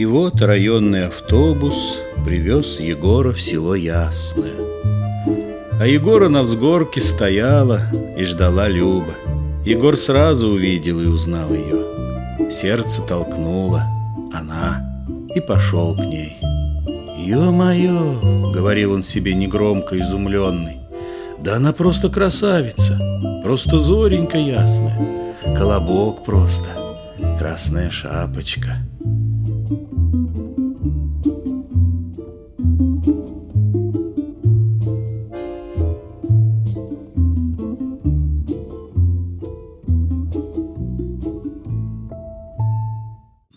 И вот районный автобус привез Егора в село Ясное. А Егора на взгорке стояла и ждала Люба. Егор сразу увидел и узнал ее. Сердце толкнуло, она, и пошел к ней. «Ё-моё!» — говорил он себе негромко, изумленный. «Да она просто красавица, просто зоренька ясная, колобок просто, красная шапочка».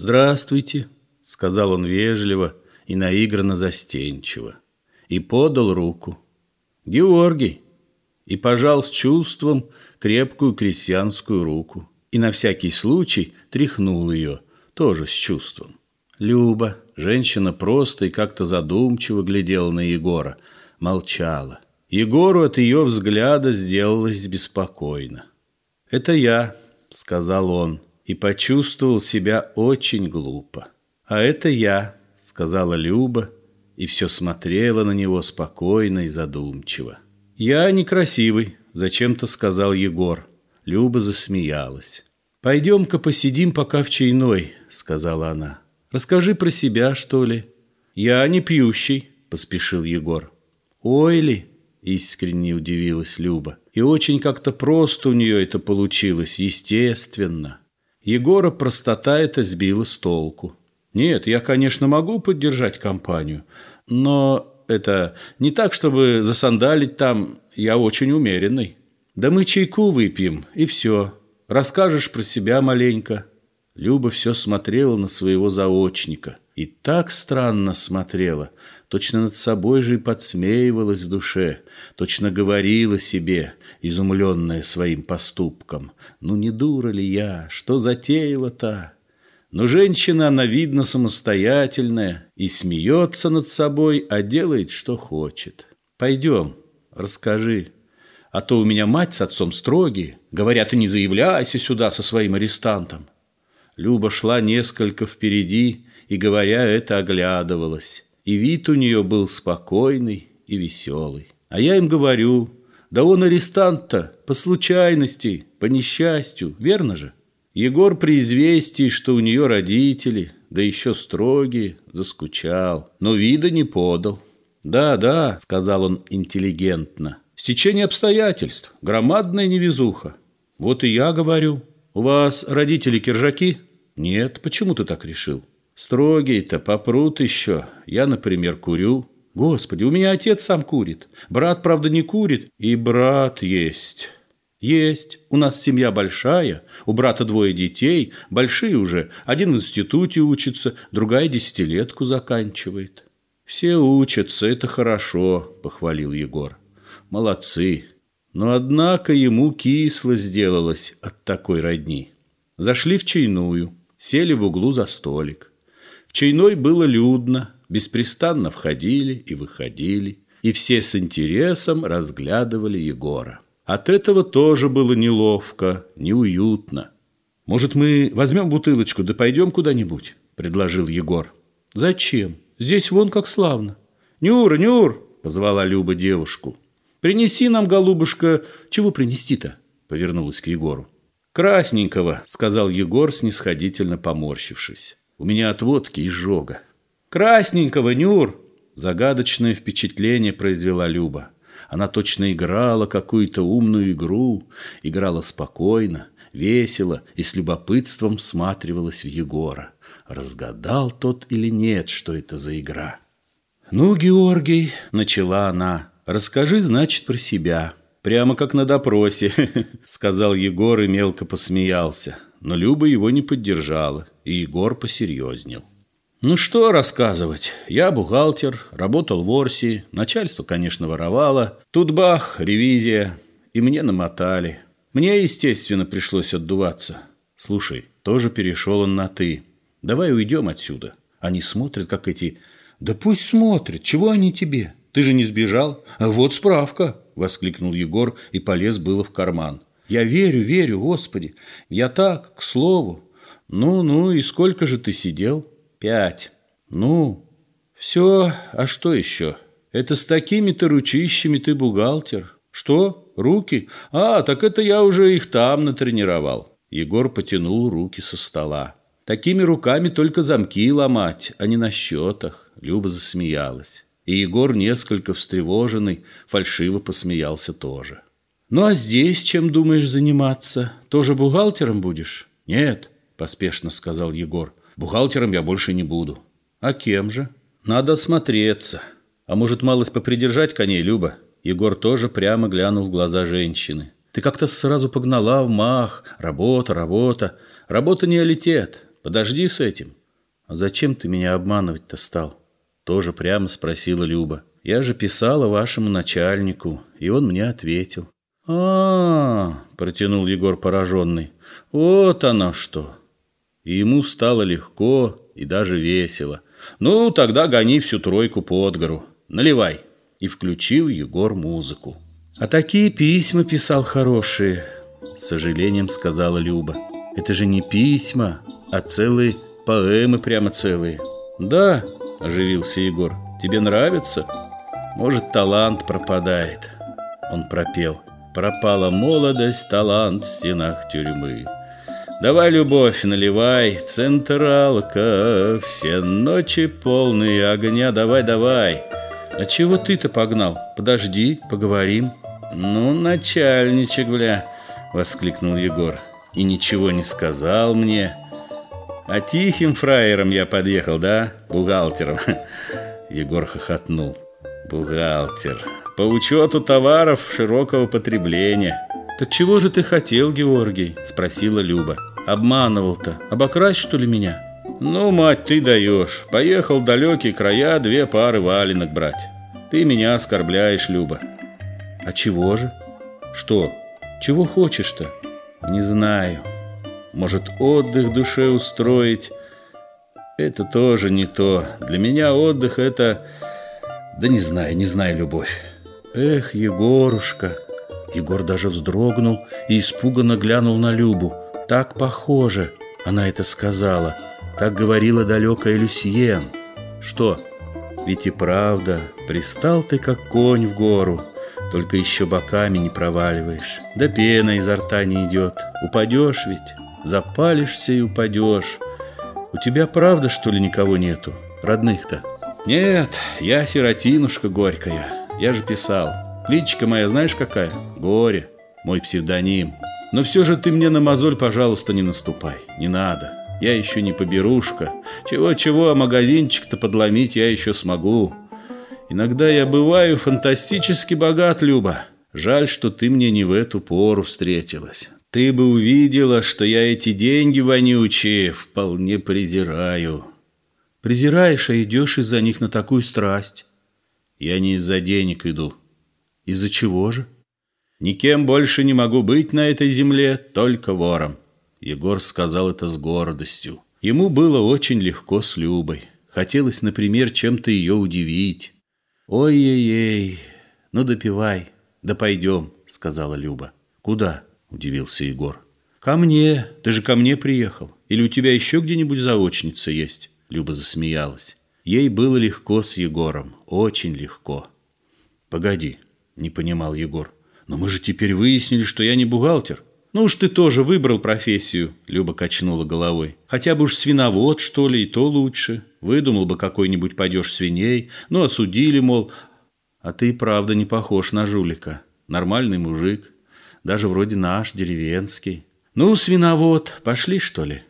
«Здравствуйте», — сказал он вежливо и наигранно застенчиво, и подал руку. «Георгий!» и пожал с чувством крепкую крестьянскую руку, и на всякий случай тряхнул ее, тоже с чувством. Люба, женщина просто и как-то задумчиво глядела на Егора, молчала. Егору от ее взгляда сделалось беспокойно. «Это я», — сказал он, — и почувствовал себя очень глупо. «А это я», — сказала Люба, и все смотрела на него спокойно и задумчиво. «Я некрасивый», — зачем-то сказал Егор. Люба засмеялась. «Пойдем-ка посидим пока в чайной», — сказала она. «Расскажи про себя, что ли». «Я не пьющий», — поспешил Егор. «Ой ли», — искренне удивилась Люба. «И очень как-то просто у нее это получилось, естественно». Егора простота это сбила с толку. Нет, я, конечно, могу поддержать компанию, но это не так, чтобы засандалить там, я очень умеренный. Да мы чайку выпьем, и все. Расскажешь про себя маленько. Люба все смотрела на своего заочника. И так странно смотрела, точно над собой же и подсмеивалась в душе, точно говорила себе, изумленная своим поступком. «Ну не дура ли я? Что затеяла-то?» Но женщина, она, видно, самостоятельная и смеется над собой, а делает, что хочет. «Пойдем, расскажи. А то у меня мать с отцом строгие. Говорят, и не заявляйся сюда со своим арестантом». Люба шла несколько впереди и, говоря это, оглядывалась и вид у нее был спокойный и веселый. А я им говорю, да он арестант-то по случайности, по несчастью, верно же? Егор при известии, что у нее родители, да еще строгие, заскучал, но вида не подал. «Да, да», — сказал он интеллигентно, — «стечение обстоятельств, громадная невезуха». «Вот и я говорю. У вас родители киржаки?» «Нет, почему ты так решил?» Строгие-то попрут еще. Я, например, курю. Господи, у меня отец сам курит. Брат, правда, не курит. И брат есть. Есть. У нас семья большая. У брата двое детей. Большие уже. Один в институте учится, другая десятилетку заканчивает. Все учатся, это хорошо, похвалил Егор. Молодцы. Но, однако, ему кисло сделалось от такой родни. Зашли в чайную, сели в углу за столик чайной было людно, беспрестанно входили и выходили, и все с интересом разглядывали Егора. От этого тоже было неловко, неуютно. «Может, мы возьмем бутылочку да пойдем куда-нибудь?» – предложил Егор. «Зачем? Здесь вон как славно». «Нюра, Нюр!» – позвала Люба девушку. «Принеси нам, голубушка...» «Чего принести-то?» – повернулась к Егору. «Красненького», – сказал Егор, снисходительно поморщившись. У меня от водки изжога. Красненького, Нюр! Загадочное впечатление произвела Люба. Она точно играла какую-то умную игру, играла спокойно, весело и с любопытством всматривалась в Егора. Разгадал тот или нет, что это за игра? «Ну, Георгий», — начала она, — «расскажи, значит, про себя». «Прямо как на допросе», — сказал Егор и мелко посмеялся. Но Люба его не поддержала, и Егор посерьезнел. Ну что рассказывать? Я бухгалтер, работал в Орсии, начальство, конечно, воровало. Тут бах, ревизия, и мне намотали. Мне, естественно, пришлось отдуваться. Слушай, Тоже перешел он на «ты». «Давай уйдем отсюда». Они смотрят, как эти... «Да пусть смотрят. Чего они тебе? Ты же не сбежал? А вот справка!» Воскликнул Егор и полез было в карман. «Я верю, верю, Господи! Я так, к слову. Ну-ну, и сколько же ты сидел?» «Пять». «Ну, все, а что еще? Это с такими-то ручищами ты бухгалтер. Что? Руки? А, так это я уже их там натренировал. Егор потянул руки со стола. Такими руками только замки ломать, а не на счетах. Люба засмеялась. И Егор, несколько встревоженный, фальшиво посмеялся тоже. «Ну а здесь чем думаешь заниматься? Тоже бухгалтером будешь?» «Нет», – поспешно сказал Егор. «Бухгалтером я больше не буду». «А кем же?» «Надо осмотреться. А может, малость попридержать коней, Люба?» Егор тоже прямо глянул в глаза женщины. «Ты как-то сразу погнала в мах. Работа, работа. Работа не алитет. Подожди с этим». «А зачем ты меня обманывать-то стал?» Тоже прямо спросила Люба. «Я же писала вашему начальнику, и он мне ответил». «А-а-а!» протянул Егор пораженный. «Вот оно что!» И ему стало легко и даже весело. «Ну, тогда гони всю тройку под гору. Наливай!» и включил Егор музыку. «А такие письма писал хорошие», — с сожалением сказала Люба. «Это же не письма, а целые поэмы прямо целые». «Да», — оживился Егор, — «тебе нравится?» «Может, талант пропадает», — он пропел. «Пропала молодость, талант в стенах тюрьмы». Давай, любовь, наливай, централка, Все ночи полные огня, давай, давай. «А чего ты-то погнал? Подожди, поговорим». «Ну, начальничек, бля!» — воскликнул Егор. «И ничего не сказал мне. А тихим фраером я подъехал, да? Бухгалтером». Егор хохотнул. «Бухгалтер. По учету товаров широкого потребления». «Так чего же ты хотел, Георгий?» — спросила Люба. «Обманывал-то. Обокрасть, что ли, меня?» «Ну, мать, ты даешь. Поехал в далекие края две пары валенок брать. Ты меня оскорбляешь, Люба». «А чего же?» «Что? Чего хочешь-то?» «Не знаю. Может, отдых душе устроить?» «Это тоже не то. Для меня отдых — это...» «Да не знаю, не знаю, любовь». «Эх, Егорушка!» Егор даже вздрогнул и испуганно глянул на Любу. «Так похоже!» — она это сказала — так говорила далекая Люсьен. Что? Ведь и правда, пристал ты, как конь в гору, Только еще боками не проваливаешь, Да пена изо рта не идет. Упадешь ведь, запалишься и упадешь. У тебя правда, что ли, никого нету? Родных-то? Нет, я сиротинушка горькая. Я же писал. Личка моя знаешь какая? Горе. Мой псевдоним. Но все же ты мне на мозоль, пожалуйста, не наступай. Не надо. Я еще не поберушка. Чего-чего, а магазинчик-то подломить я еще смогу. Иногда я бываю фантастически богат, Люба. Жаль, что ты мне не в эту пору встретилась. Ты бы увидела, что я эти деньги вонючие вполне презираю. Презираешь, а идешь из-за них на такую страсть. Я не из-за денег иду. Из-за чего же? Никем больше не могу быть на этой земле, только вором. Егор сказал это с гордостью. Ему было очень легко с Любой. Хотелось, например, чем-то ее удивить. «Ой-ей-ей, ну допивай, да пойдем», — сказала Люба. «Куда?» — удивился Егор. «Ко мне. Ты же ко мне приехал. Или у тебя еще где-нибудь заочница есть?» Люба засмеялась. Ей было легко с Егором, очень легко. «Погоди», — не понимал Егор. «Но мы же теперь выяснили, что я не бухгалтер». «Ну уж ты тоже выбрал профессию», — Люба качнула головой. «Хотя бы уж свиновод, что ли, и то лучше. Выдумал бы какой-нибудь падеж свиней, ну, осудили, мол. А ты правда не похож на жулика. Нормальный мужик. Даже вроде наш, деревенский. Ну, свиновод, пошли, что ли?»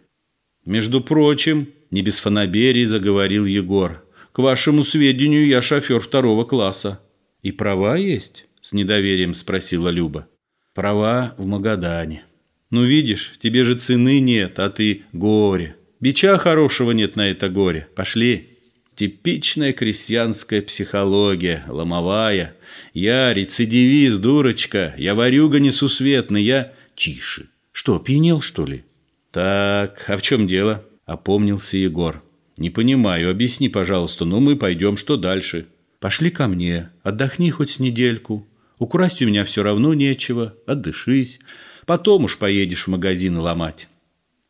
«Между прочим», — не без фанаберии заговорил Егор, «к вашему сведению, я шофер второго класса». «И права есть?» — с недоверием спросила Люба. Права в Магадане. Ну, видишь, тебе же цены нет, а ты горе. Бича хорошего нет на это горе. Пошли. Типичная крестьянская психология, ломовая. Я рецидивист, дурочка. Я варюга несусветный. Я... Тише. Что, пьянел, что ли? Так, а в чем дело? Опомнился Егор. Не понимаю, объясни, пожалуйста, ну мы пойдем, что дальше? Пошли ко мне, отдохни хоть недельку. Украсть у меня все равно нечего, отдышись. Потом уж поедешь в магазин ломать.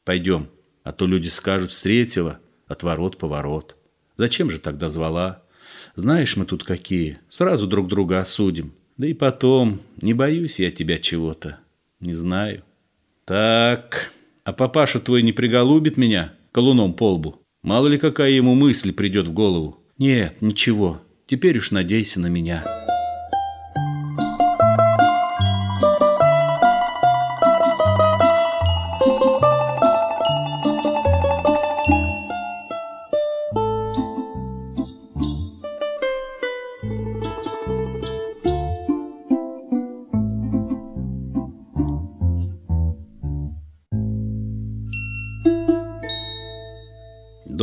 Пойдем, а то люди скажут, встретила, отворот-поворот. Зачем же тогда звала? Знаешь, мы тут какие, сразу друг друга осудим. Да и потом, не боюсь я тебя чего-то, не знаю. Так, а папаша твой не приголубит меня колуном по лбу? Мало ли какая ему мысль придет в голову. Нет, ничего, теперь уж надейся на меня».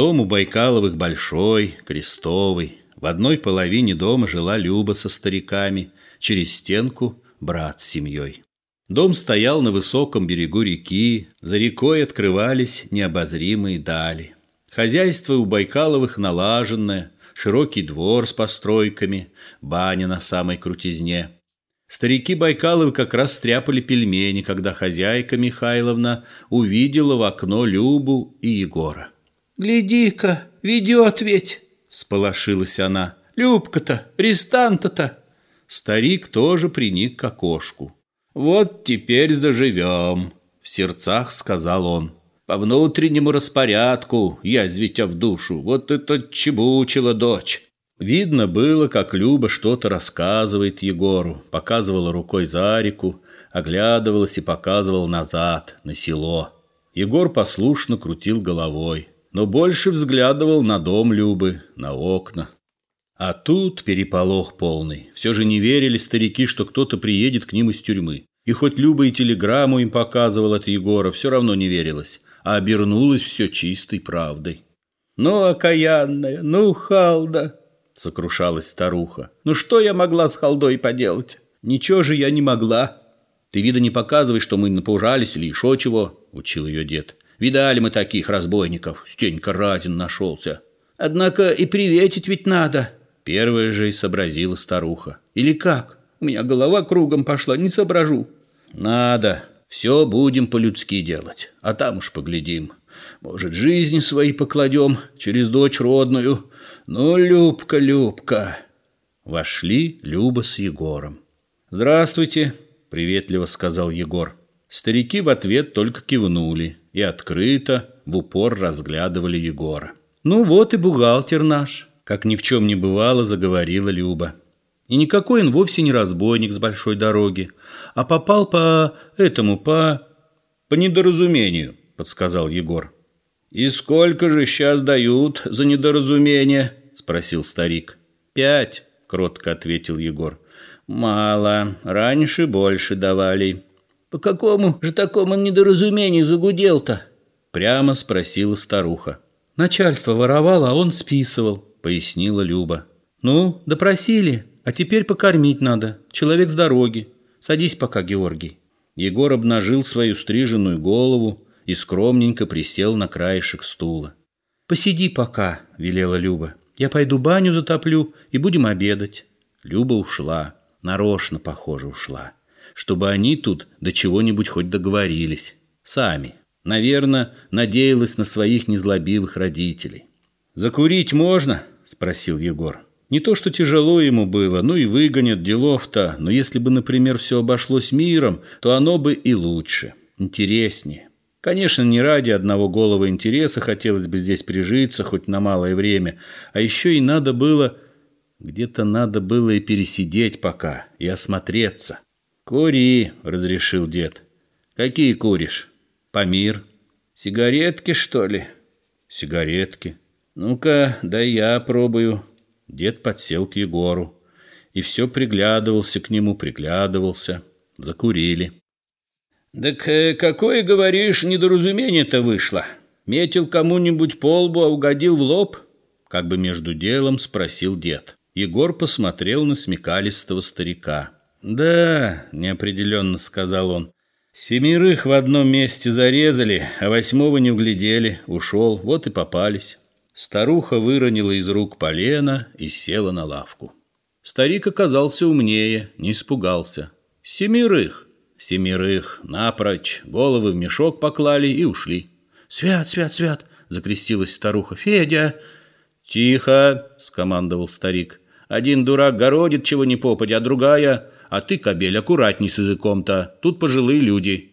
Дом у Байкаловых большой, крестовый. В одной половине дома жила Люба со стариками, через стенку брат с семьей. Дом стоял на высоком берегу реки, за рекой открывались необозримые дали. Хозяйство у Байкаловых налаженное, широкий двор с постройками, баня на самой крутизне. Старики Байкаловы как раз стряпали пельмени, когда хозяйка Михайловна увидела в окно Любу и Егора. «Гляди-ка, ведет ведь!» – сполошилась она. «Любка-то, рестанта-то!» Старик тоже приник к окошку. «Вот теперь заживем!» – в сердцах сказал он. «По внутреннему распорядку, язвитя в душу, вот это чебучила дочь!» Видно было, как Люба что-то рассказывает Егору, показывала рукой за реку, оглядывалась и показывала назад, на село. Егор послушно крутил головой но больше взглядывал на дом Любы, на окна. А тут переполох полный. Все же не верили старики, что кто-то приедет к ним из тюрьмы. И хоть Люба и телеграмму им показывал от Егора, все равно не верилось, а обернулось все чистой правдой. «Ну, окаянная, ну, халда!» — сокрушалась старуха. «Ну, что я могла с халдой поделать? Ничего же я не могла!» «Ты, вида, не показывай, что мы напужались или еще чего!» — учил ее дед. Видали мы таких разбойников. Стенька Разин нашелся. Однако и приветить ведь надо. Первая же и сообразила старуха. Или как? У меня голова кругом пошла, не соображу. Надо. Все будем по-людски делать. А там уж поглядим. Может, жизни свои покладем через дочь родную. Ну, Любка, Любка. Вошли Люба с Егором. «Здравствуйте», — приветливо сказал Егор. Старики в ответ только кивнули и открыто, в упор разглядывали Егора. «Ну вот и бухгалтер наш», — как ни в чем не бывало, заговорила Люба. «И никакой он вовсе не разбойник с большой дороги, а попал по этому, по... по недоразумению», — подсказал Егор. «И сколько же сейчас дают за недоразумение?» — спросил старик. «Пять», — кротко ответил Егор. «Мало. Раньше больше давали». «По какому же такому недоразумению загудел-то?» Прямо спросила старуха. «Начальство воровало, а он списывал», — пояснила Люба. «Ну, допросили, а теперь покормить надо. Человек с дороги. Садись пока, Георгий». Егор обнажил свою стриженную голову и скромненько присел на краешек стула. «Посиди пока», — велела Люба. «Я пойду баню затоплю и будем обедать». Люба ушла. Нарочно, похоже, ушла чтобы они тут до чего-нибудь хоть договорились. Сами. Наверное, надеялась на своих незлобивых родителей. «Закурить можно?» – спросил Егор. Не то, что тяжело ему было, ну и выгонят делов-то, но если бы, например, все обошлось миром, то оно бы и лучше, интереснее. Конечно, не ради одного голого интереса хотелось бы здесь прижиться хоть на малое время, а еще и надо было... Где-то надо было и пересидеть пока, и осмотреться. «Кури», — разрешил дед. «Какие куришь?» «Памир». «Сигаретки, что ли?» «Сигаретки». «Ну-ка, да я пробую». Дед подсел к Егору и все приглядывался к нему, приглядывался. Закурили. «Так э, какое, говоришь, недоразумение-то вышло? Метил кому-нибудь по лбу, а угодил в лоб?» Как бы между делом спросил дед. Егор посмотрел на смекалистого старика. «Да», — неопределенно сказал он, Семерых в одном месте зарезали, а восьмого не углядели. Ушел, вот и попались. Старуха выронила из рук полено и села на лавку. Старик оказался умнее, не испугался. Семерых, семерых, напрочь, головы в мешок поклали и ушли. «Свят, свят, свят!» — закрестилась старуха. «Федя!» «Тихо!» — скомандовал старик. «Один дурак городит, чего не попадя, а другая...» А ты, кобель, аккуратней с языком-то. Тут пожилые люди.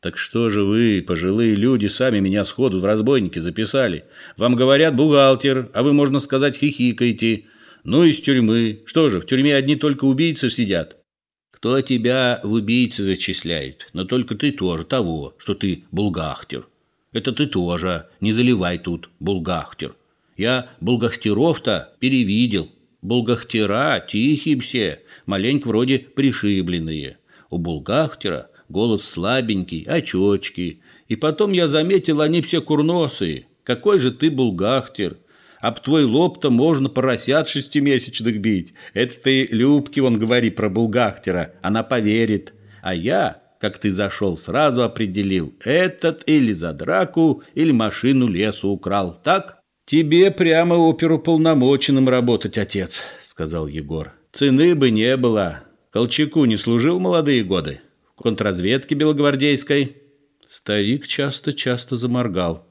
Так что же вы, пожилые люди, сами меня сходу в разбойники записали? Вам говорят бухгалтер, а вы, можно сказать, хихикаете. Ну, из тюрьмы. Что же, в тюрьме одни только убийцы сидят. Кто тебя в убийцы зачисляет? Но только ты тоже того, что ты булгахтер. Это ты тоже, не заливай тут, булгахтер. Я булгахтеров-то перевидел. Булгахтера тихие все, маленько вроде пришибленные. У булгахтера голос слабенький, очечки. И потом я заметил, они все курносые. Какой же ты булгахтер? Об твой лоб-то можно поросят шестимесячных бить. Это ты Любке он говори про булгахтера, она поверит. А я, как ты зашел, сразу определил, этот или за драку, или машину лесу украл, так? «Тебе прямо оперуполномоченным работать, отец», — сказал Егор. «Цены бы не было. Колчаку не служил молодые годы? В контрразведке белогвардейской?» Старик часто-часто заморгал.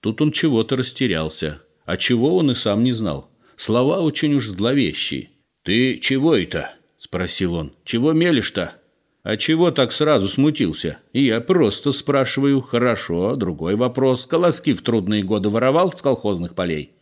Тут он чего-то растерялся. А чего он и сам не знал. Слова очень уж зловещие. «Ты чего это?» — спросил он. «Чего мелешь-то?» А чего так сразу смутился? Я просто спрашиваю, хорошо, другой вопрос. Колоски в трудные годы воровал с колхозных полей?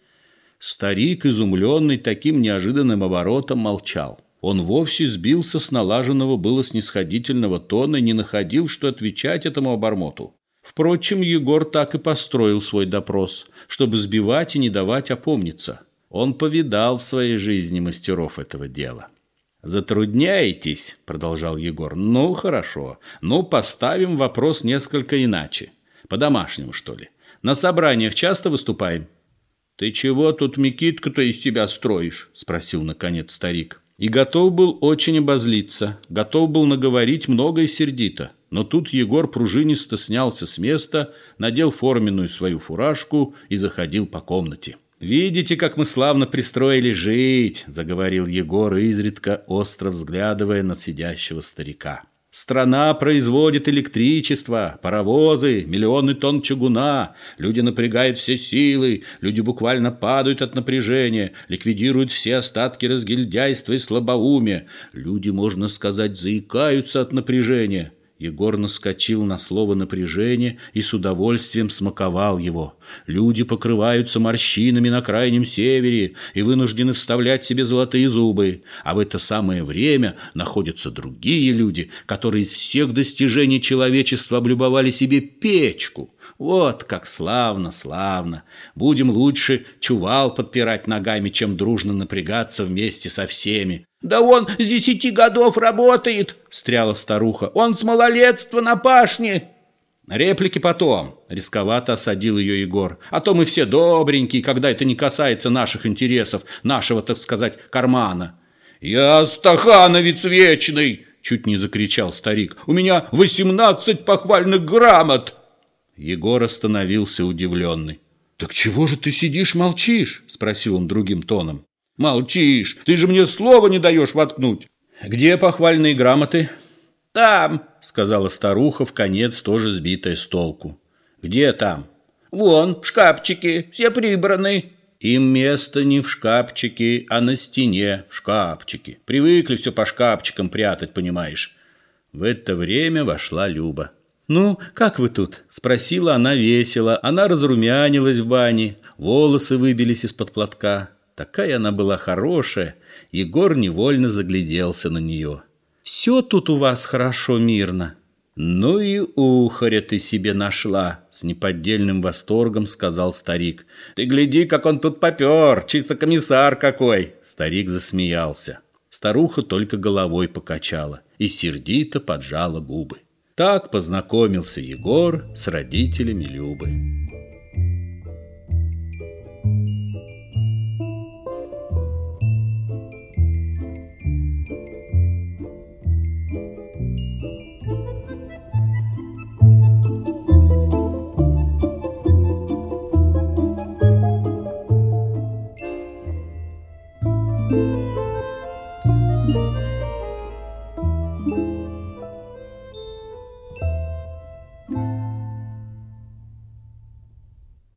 Старик, изумленный таким неожиданным оборотом, молчал. Он вовсе сбился с налаженного было снисходительного тона и не находил, что отвечать этому обормоту. Впрочем, Егор так и построил свой допрос, чтобы сбивать и не давать опомниться. Он повидал в своей жизни мастеров этого дела. «Затрудняетесь?» – продолжал Егор. «Ну, хорошо. Ну, поставим вопрос несколько иначе. По-домашнему, что ли? На собраниях часто выступаем?» «Ты чего тут, Микитка-то, из тебя строишь?» – спросил, наконец, старик. И готов был очень обозлиться, готов был наговорить много и сердито. Но тут Егор пружинисто снялся с места, надел форменную свою фуражку и заходил по комнате. «Видите, как мы славно пристроили жить», — заговорил Егор, изредка остро взглядывая на сидящего старика. Страна производит электричество, паровозы, миллионы тонн чугуна. Люди напрягают все силы, люди буквально падают от напряжения, ликвидируют все остатки разгильдяйства и слабоумия. Люди, можно сказать, заикаются от напряжения. Егор наскочил на слово напряжение и с удовольствием смаковал его. Люди покрываются морщинами на крайнем севере и вынуждены вставлять себе золотые зубы. А в это самое время находятся другие люди, которые из всех достижений человечества облюбовали себе печку. Вот как славно, славно. Будем лучше чувал подпирать ногами, чем дружно напрягаться вместе со всеми. «Да он с десяти годов работает!» — встряла старуха. «Он с малолетства на пашне!» «Реплики потом!» — рисковато осадил ее Егор. «А то мы все добренькие, когда это не касается наших интересов, нашего, так сказать, кармана». «Я стахановец вечный!» — чуть не закричал старик. «У меня восемнадцать похвальных грамот!» Егор остановился удивленный. «Так чего же ты сидишь, молчишь?» — спросил он другим тоном. Молчишь, ты же мне слова не даешь воткнуть. Где похвальные грамоты? Там, сказала старуха, в конец тоже сбитая с толку. Где там? Вон, в шкафчике, все прибраны. Им место не в шкафчике, а на стене, в шкафчике. Привыкли все по шкафчикам прятать, понимаешь. В это время вошла Люба. «Ну, как вы тут?» – спросила она весело. Она разрумянилась в бане, волосы выбились из-под платка. Такая она была хорошая, Егор невольно загляделся на нее. «Все тут у вас хорошо, мирно». «Ну и ухаря ты себе нашла!» С неподдельным восторгом сказал старик. «Ты гляди, как он тут попер! Чисто комиссар какой!» Старик засмеялся. Старуха только головой покачала и сердито поджала губы. Так познакомился Егор с родителями Любы.